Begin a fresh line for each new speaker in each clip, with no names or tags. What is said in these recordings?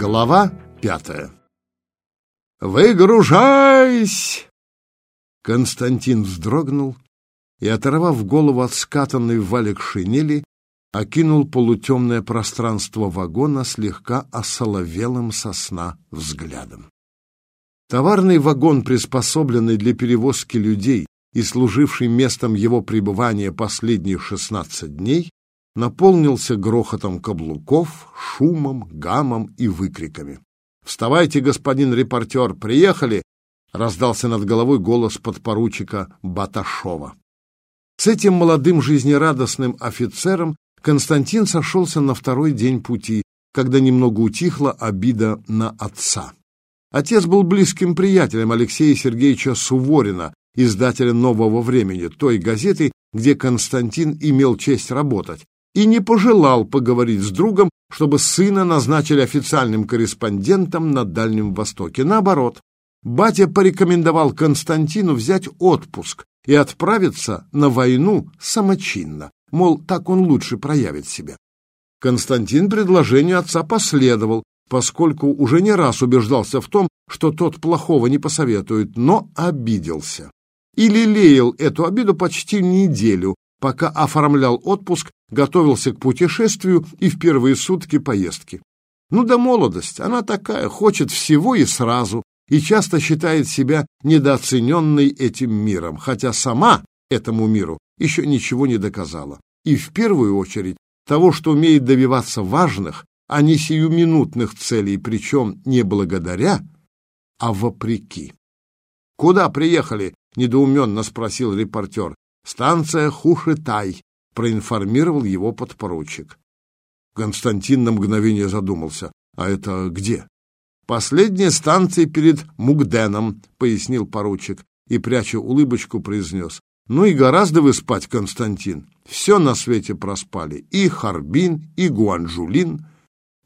Глава пятая «Выгружайся!» Константин вздрогнул и, оторвав голову от скатанной в валик шинели, окинул полутемное пространство вагона слегка осоловелым сосна взглядом. Товарный вагон, приспособленный для перевозки людей и служивший местом его пребывания последние шестнадцать дней, наполнился грохотом каблуков, шумом, гамом и выкриками. «Вставайте, господин репортер, приехали!» — раздался над головой голос подпоручика Баташова. С этим молодым жизнерадостным офицером Константин сошелся на второй день пути, когда немного утихла обида на отца. Отец был близким приятелем Алексея Сергеевича Суворина, издателя «Нового времени», той газеты, где Константин имел честь работать, и не пожелал поговорить с другом, чтобы сына назначили официальным корреспондентом на Дальнем Востоке. Наоборот, батя порекомендовал Константину взять отпуск и отправиться на войну самочинно, мол, так он лучше проявит себя. Константин предложению отца последовал, поскольку уже не раз убеждался в том, что тот плохого не посоветует, но обиделся. И лелеял эту обиду почти неделю, пока оформлял отпуск, готовился к путешествию и в первые сутки поездки. Ну да молодость, она такая, хочет всего и сразу, и часто считает себя недооцененной этим миром, хотя сама этому миру еще ничего не доказала. И в первую очередь того, что умеет добиваться важных, а не сиюминутных целей, причем не благодаря, а вопреки. «Куда приехали?» — недоуменно спросил репортер. «Станция Хушитай», — проинформировал его подпоручик. Константин на мгновение задумался. «А это где?» «Последняя станция перед Мугденом», — пояснил поручик и, пряча улыбочку, произнес. «Ну и гораздо вы спать, Константин. Все на свете проспали. И Харбин, и Гуанжулин».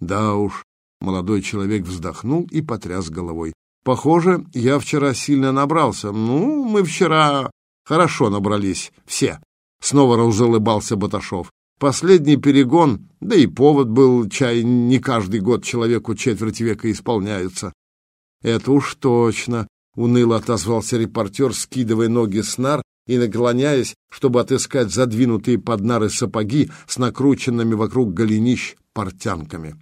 «Да уж», — молодой человек вздохнул и потряс головой. «Похоже, я вчера сильно набрался. Ну, мы вчера Хорошо набрались, все. Снова разулыбался Баташов. Последний перегон, да и повод был, чай не каждый год человеку четверть века исполняется. Это уж точно, уныло отозвался репортер, скидывая ноги с нар и наклоняясь, чтобы отыскать задвинутые под нары сапоги с накрученными вокруг голенищ портянками.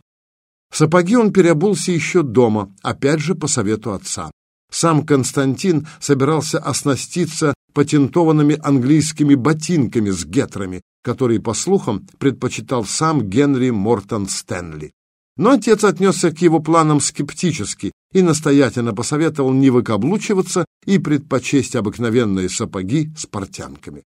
Сапоги он переобулся еще дома, опять же по совету отца. Сам Константин собирался оснаститься патентованными английскими ботинками с гетрами, которые, по слухам, предпочитал сам Генри Мортон Стэнли. Но отец отнесся к его планам скептически и настоятельно посоветовал не выкаблучиваться и предпочесть обыкновенные сапоги с портянками.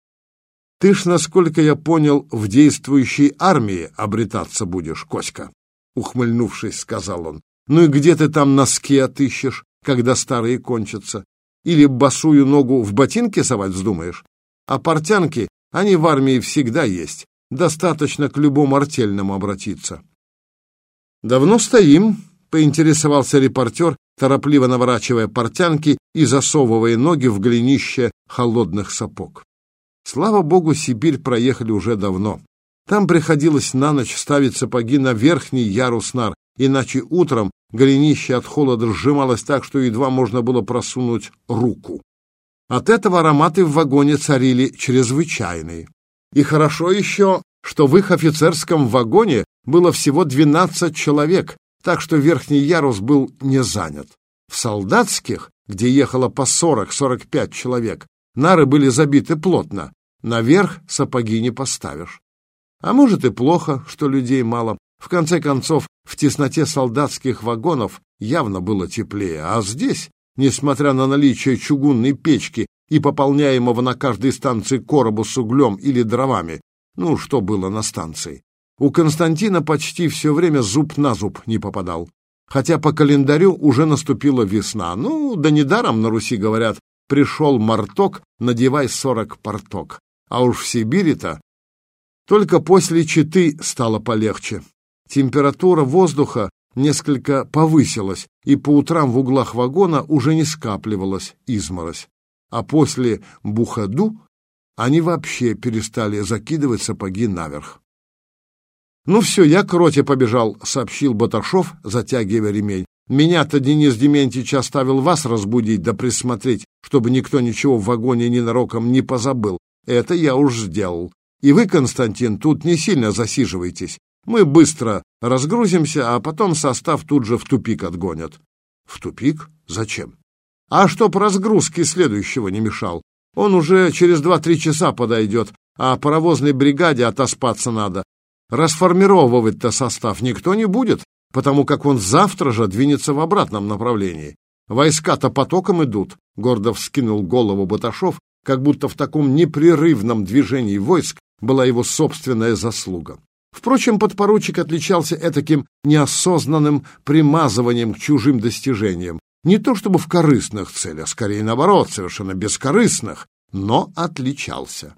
«Ты ж, насколько я понял, в действующей армии обретаться будешь, Коська», — ухмыльнувшись, сказал он. «Ну и где ты там носки отыщешь, когда старые кончатся? Или босую ногу в ботинке совать вздумаешь? А портянки, они в армии всегда есть. Достаточно к любому артельному обратиться. «Давно стоим», — поинтересовался репортер, торопливо наворачивая портянки и засовывая ноги в голенище холодных сапог. Слава богу, Сибирь проехали уже давно. Там приходилось на ночь ставить сапоги на верхний ярус нар, иначе утром Голенище от холода сжималось так, что едва можно было просунуть руку. От этого ароматы в вагоне царили чрезвычайные. И хорошо еще, что в их офицерском вагоне было всего 12 человек, так что верхний ярус был не занят. В солдатских, где ехало по 40-45 человек, нары были забиты плотно. Наверх сапоги не поставишь. А может и плохо, что людей мало. В конце концов, в тесноте солдатских вагонов явно было теплее, а здесь, несмотря на наличие чугунной печки и пополняемого на каждой станции коробу с углем или дровами, ну, что было на станции, у Константина почти все время зуб на зуб не попадал. Хотя по календарю уже наступила весна. Ну, да недаром на Руси говорят «пришел марток, надевай сорок порток». А уж в Сибири-то только после Читы стало полегче. Температура воздуха несколько повысилась, и по утрам в углах вагона уже не скапливалась изморозь. А после Бухаду они вообще перестали закидывать сапоги наверх. «Ну все, я к роте побежал», — сообщил Баташов, затягивая ремень. «Меня-то Денис Дементьевич оставил вас разбудить да присмотреть, чтобы никто ничего в вагоне ненароком не позабыл. Это я уж сделал. И вы, Константин, тут не сильно засиживайтесь. Мы быстро разгрузимся, а потом состав тут же в тупик отгонят». «В тупик? Зачем?» «А чтоб разгрузки следующего не мешал. Он уже через два-три часа подойдет, а паровозной бригаде отоспаться надо. Расформировывать-то состав никто не будет, потому как он завтра же двинется в обратном направлении. Войска-то потоком идут, — гордо вскинул голову Баташов, как будто в таком непрерывном движении войск была его собственная заслуга. Впрочем, подпоручик отличался этаким неосознанным примазыванием к чужим достижениям. Не то чтобы в корыстных целях, скорее наоборот, совершенно бескорыстных, но отличался.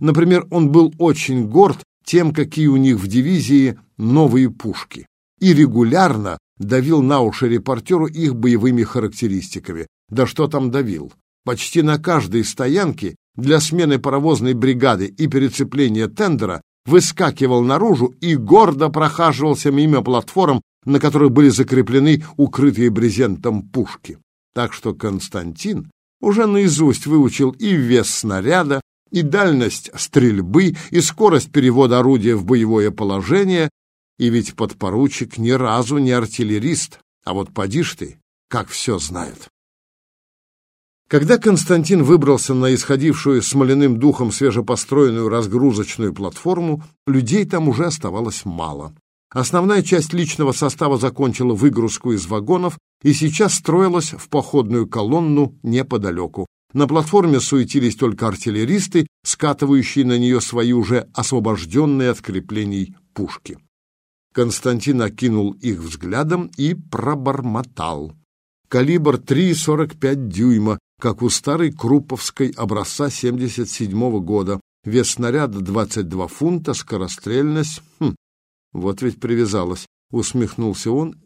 Например, он был очень горд тем, какие у них в дивизии новые пушки, и регулярно давил на уши репортеру их боевыми характеристиками. Да что там давил? Почти на каждой стоянке для смены паровозной бригады и перецепления тендера выскакивал наружу и гордо прохаживался мимо платформ, на которых были закреплены укрытые брезентом пушки. Так что Константин уже наизусть выучил и вес снаряда, и дальность стрельбы, и скорость перевода орудия в боевое положение, и ведь подпоручик ни разу не артиллерист, а вот поди ты, как все знает. Когда Константин выбрался на исходившую смоляным духом свежепостроенную разгрузочную платформу, людей там уже оставалось мало. Основная часть личного состава закончила выгрузку из вагонов и сейчас строилась в походную колонну неподалеку, на платформе суетились только артиллеристы, скатывающие на нее свои уже освобожденные от креплений пушки. Константин окинул их взглядом и пробормотал. Калибр 3,45 дюйма, как у старой Круповской образца 77 -го года. Вес снаряда 22 фунта, скорострельность... Хм, вот ведь привязалась, усмехнулся он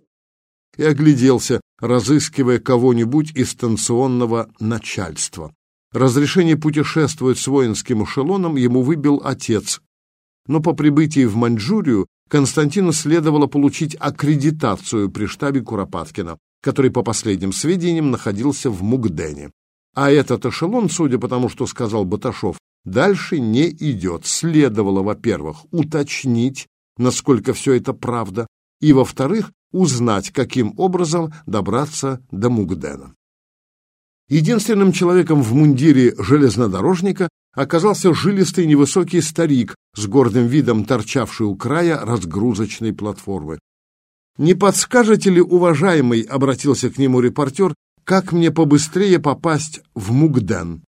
и огляделся, разыскивая кого-нибудь из станционного начальства. Разрешение путешествовать с воинским эшелоном ему выбил отец, но по прибытии в Маньчжурию Константину следовало получить аккредитацию при штабе Куропаткина, который, по последним сведениям, находился в Мугдене. А этот эшелон, судя по тому, что сказал Баташов, дальше не идет. Следовало, во-первых, уточнить, насколько все это правда, и, во-вторых, узнать, каким образом добраться до Мугдена. Единственным человеком в мундире железнодорожника оказался жилистый невысокий старик с гордым видом, торчавший у края разгрузочной платформы. «Не подскажете ли, уважаемый, — обратился к нему репортер, — как мне побыстрее попасть в Мугден?»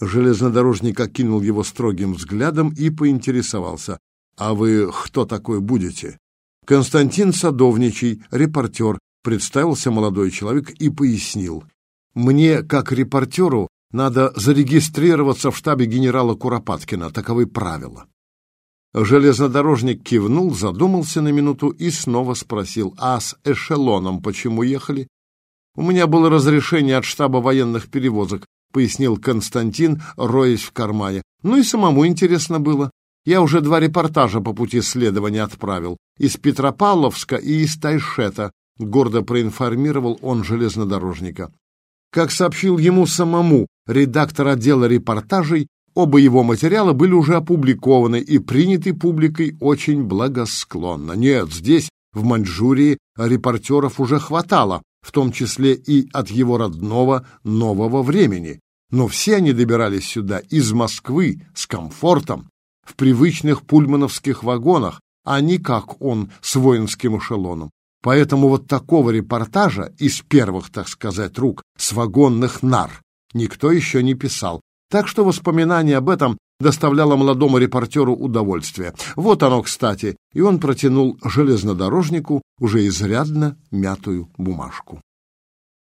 Железнодорожник окинул его строгим взглядом и поинтересовался. «А вы кто такой будете?» Константин Садовничий, репортер, представился молодой человек и пояснил. «Мне, как репортеру, надо зарегистрироваться в штабе генерала Куропаткина. Таковы правила». Железнодорожник кивнул, задумался на минуту и снова спросил, «А с эшелоном почему ехали?» «У меня было разрешение от штаба военных перевозок», — пояснил Константин, роясь в кармане. «Ну и самому интересно было. Я уже два репортажа по пути следования отправил. Из Петропавловска и из Тайшета, гордо проинформировал он железнодорожника. Как сообщил ему самому редактор отдела репортажей, оба его материала были уже опубликованы и приняты публикой очень благосклонно. Нет, здесь, в Маньчжурии, репортеров уже хватало, в том числе и от его родного нового времени. Но все они добирались сюда из Москвы с комфортом, в привычных пульмановских вагонах, а не как он с воинским эшелоном. Поэтому вот такого репортажа из первых, так сказать, рук с вагонных нар никто еще не писал. Так что воспоминание об этом доставляло молодому репортеру удовольствие. Вот оно, кстати, и он протянул железнодорожнику уже изрядно мятую бумажку.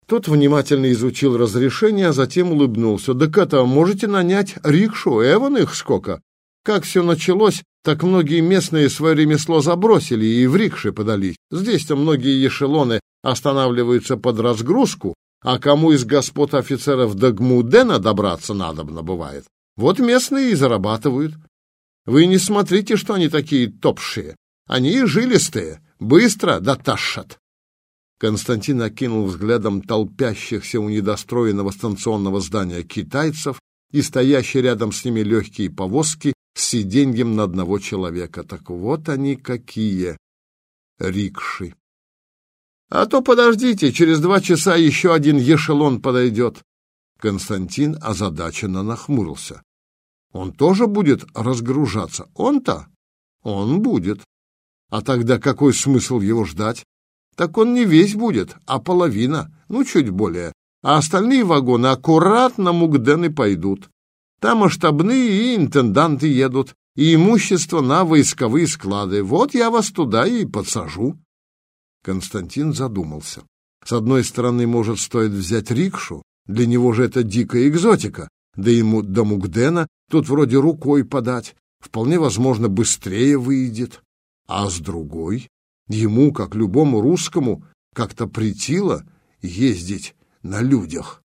Тот внимательно изучил разрешение, а затем улыбнулся. «Так это, можете нанять рикшу, Эван их сколько? Как все началось, так многие местные свое ремесло забросили и в рикши подались. Здесь-то многие эшелоны останавливаются под разгрузку, а кому из господ офицеров до Гмудена добраться надобно бывает. Вот местные и зарабатывают. Вы не смотрите, что они такие топшие. Они жилистые, быстро дотащат. Константин окинул взглядом толпящихся у недостроенного станционного здания китайцев и стоящие рядом с ними легкие повозки с сиденьем на одного человека. Так вот они какие рикши. А то подождите, через два часа еще один ешелон подойдет. Константин озадаченно нахмурился. Он тоже будет разгружаться? Он-то? Он будет. А тогда какой смысл его ждать? Так он не весь будет, а половина, ну, чуть более. А остальные вагоны аккуратно Мугдены пойдут. Там и штабные, и интенданты едут, и имущество на войсковые склады. Вот я вас туда и подсажу. Константин задумался. С одной стороны, может, стоит взять рикшу, для него же это дикая экзотика, да ему до Мугдена тут вроде рукой подать, вполне возможно, быстрее выйдет. А с другой, ему, как любому русскому, как-то притило ездить на людях.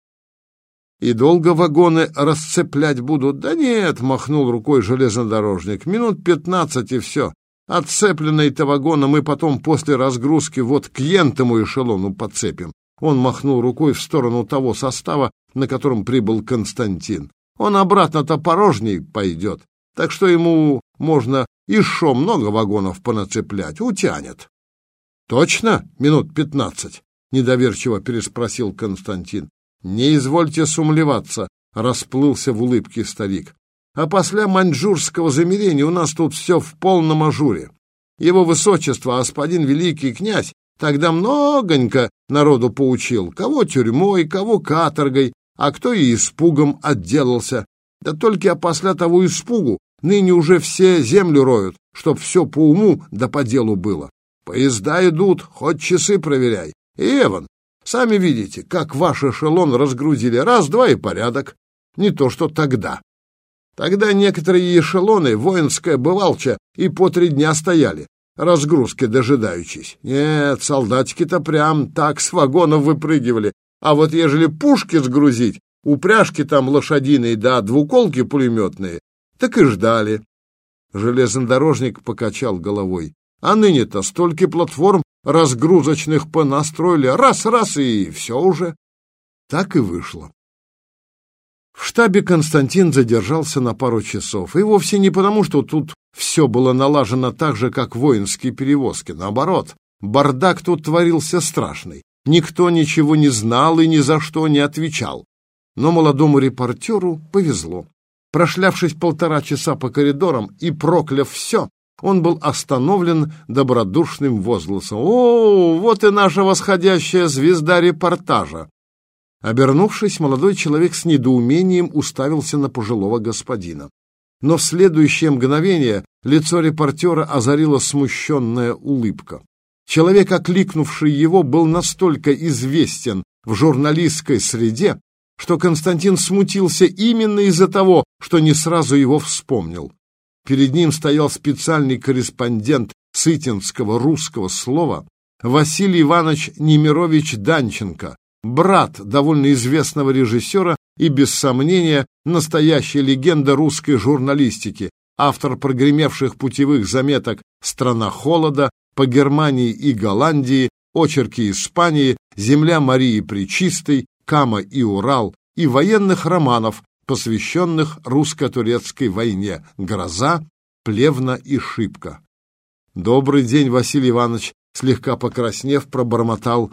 И долго вагоны расцеплять будут? Да нет, махнул рукой железнодорожник. Минут пятнадцать и все. Отцепленные-то вагоны мы потом после разгрузки вот к ентому эшелону подцепим. Он махнул рукой в сторону того состава, на котором прибыл Константин. Он обратно-то порожней пойдет, так что ему можно еще много вагонов понацеплять, утянет. Точно минут пятнадцать? Недоверчиво переспросил Константин. Не извольте сумлеваться, расплылся в улыбке старик. А после маньчжурского замерения у нас тут все в полном ажуре. Его высочество, господин великий князь, тогда многонько народу поучил, кого тюрьмой, кого каторгой, а кто и испугом отделался. Да только после того испугу ныне уже все землю роют, чтоб все по уму да по делу было. Поезда идут, хоть часы проверяй. И, Эван, сами видите, как ваш эшелон разгрузили раз-два и порядок. Не то что тогда. Тогда некоторые эшелоны, воинская бывалча, и по три дня стояли, разгрузки дожидаючись. Нет, солдатики-то прям так с вагонов выпрыгивали. А вот ежели пушки сгрузить, упряжки там лошадиные да двуколки пулеметные, так и ждали. Железнодорожник покачал головой. А ныне-то столько платформ разгрузочных понастроили, раз-раз и все уже. Так и вышло. В штабе Константин задержался на пару часов, и вовсе не потому, что тут все было налажено так же, как воинские перевозки. Наоборот, бардак тут творился страшный. Никто ничего не знал и ни за что не отвечал. Но молодому репортеру повезло. Прошлявшись полтора часа по коридорам и прокляв все, он был остановлен добродушным возгласом. «О, вот и наша восходящая звезда репортажа! Обернувшись, молодой человек с недоумением уставился на пожилого господина. Но в следующее мгновение лицо репортера озарила смущенная улыбка. Человек, окликнувший его, был настолько известен в журналистской среде, что Константин смутился именно из-за того, что не сразу его вспомнил. Перед ним стоял специальный корреспондент сытинского русского слова Василий Иванович Немирович Данченко, брат довольно известного режиссера и, без сомнения, настоящая легенда русской журналистики, автор прогремевших путевых заметок «Страна холода», «По Германии и Голландии», «Очерки Испании», «Земля Марии Пречистой», «Кама и Урал» и военных романов, посвященных русско-турецкой войне «Гроза», «Плевна» и «Шибка». «Добрый день, Василий Иванович!» Слегка покраснев, пробормотал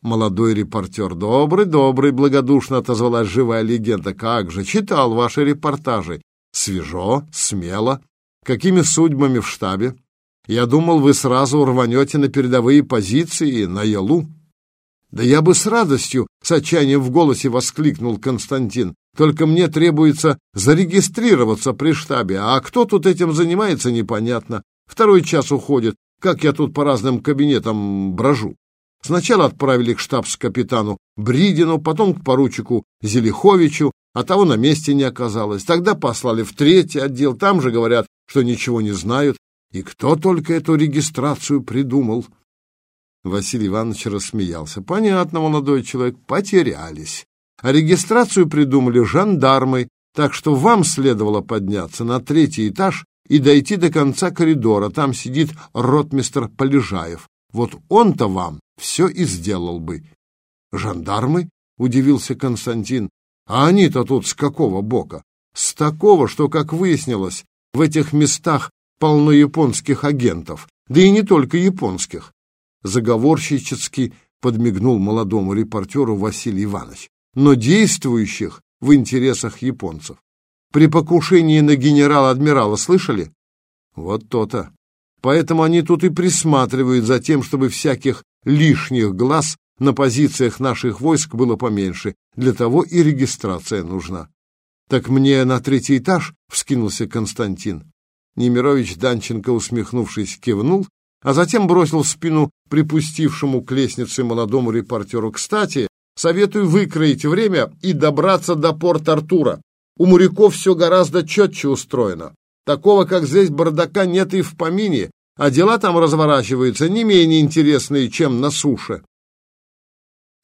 молодой репортер. «Добрый, добрый!» — благодушно отозвалась живая легенда. «Как же! Читал ваши репортажи. Свежо, смело. Какими судьбами в штабе? Я думал, вы сразу рванете на передовые позиции, на Ялу». «Да я бы с радостью!» — с отчаянием в голосе воскликнул Константин. «Только мне требуется зарегистрироваться при штабе, а кто тут этим занимается, непонятно. Второй час уходит, как я тут по разным кабинетам брожу». Сначала отправили к штабс-капитану Бридину, потом к поручику Зелиховичу, а того на месте не оказалось. Тогда послали в третий отдел, там же говорят, что ничего не знают. И кто только эту регистрацию придумал? Василий Иванович рассмеялся. Понятно, молодой человек, потерялись. А регистрацию придумали жандармы, так что вам следовало подняться на третий этаж и дойти до конца коридора. Там сидит ротмистр Полежаев. Вот он-то вам все и сделал бы. Жандармы? — удивился Константин. А они-то тут с какого бока? С такого, что, как выяснилось, в этих местах полно японских агентов. Да и не только японских. Заговорщически подмигнул молодому репортеру Василий Иванович. Но действующих в интересах японцев. При покушении на генерала-адмирала слышали? Вот то-то. Поэтому они тут и присматривают за тем, чтобы всяких лишних глаз на позициях наших войск было поменьше. Для того и регистрация нужна. Так мне на третий этаж, — вскинулся Константин. Немирович Данченко, усмехнувшись, кивнул, а затем бросил в спину припустившему к лестнице молодому репортеру. «Кстати, советую выкроить время и добраться до порт Артура. У моряков все гораздо четче устроено. Такого, как здесь, бардака нет и в помине, а дела там разворачиваются не менее интересные, чем на суше».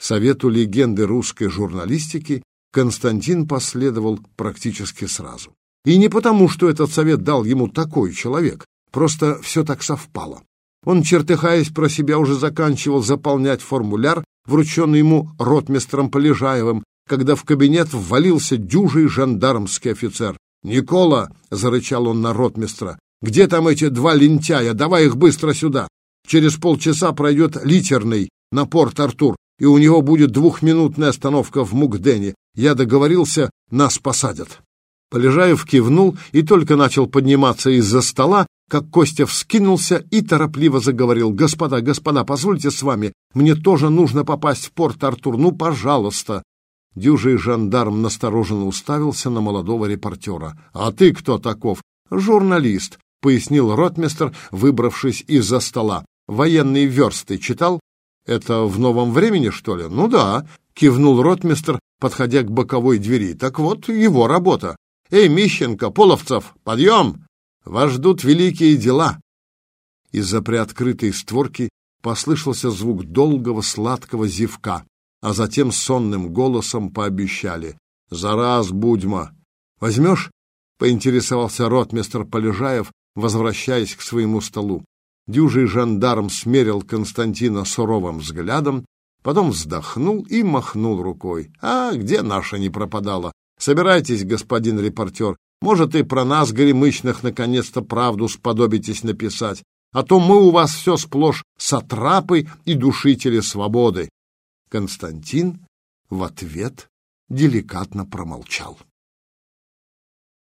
Совету легенды русской журналистики Константин последовал практически сразу. И не потому, что этот совет дал ему такой человек, просто все так совпало. Он, чертыхаясь про себя, уже заканчивал заполнять формуляр, врученный ему ротмистром Полежаевым, когда в кабинет ввалился дюжий жандармский офицер. «Никола!» — зарычал он на ротмистра. «Где там эти два лентяя? Давай их быстро сюда! Через полчаса пройдет литерный на порт Артур, и у него будет двухминутная остановка в Мукдене. Я договорился, нас посадят». Полежаев кивнул и только начал подниматься из-за стола, как Костя вскинулся и торопливо заговорил. «Господа, господа, позвольте с вами, мне тоже нужно попасть в порт Артур, ну, пожалуйста!» Дюжий жандарм настороженно уставился на молодого репортера. «А ты кто таков?» «Журналист», — пояснил ротмистр, выбравшись из-за стола. «Военные версты читал?» «Это в новом времени, что ли?» «Ну да», — кивнул ротмистр, подходя к боковой двери. «Так вот, его работа. Эй, Мищенко, Половцев, подъем! Вас ждут великие дела!» Из-за приоткрытой створки послышался звук долгого сладкого зевка, а затем сонным голосом пообещали. «За раз, Будьма! Возьмешь?» — поинтересовался ротмистр Полежаев, возвращаясь к своему столу. Дюжий жандарм смерил Константина суровым взглядом, потом вздохнул и махнул рукой. «А где наша не пропадала? Собирайтесь, господин репортер. Может, и про нас, горемычных, наконец-то правду сподобитесь написать. А то мы у вас все сплошь сатрапы и душители свободы. Константин в ответ деликатно промолчал.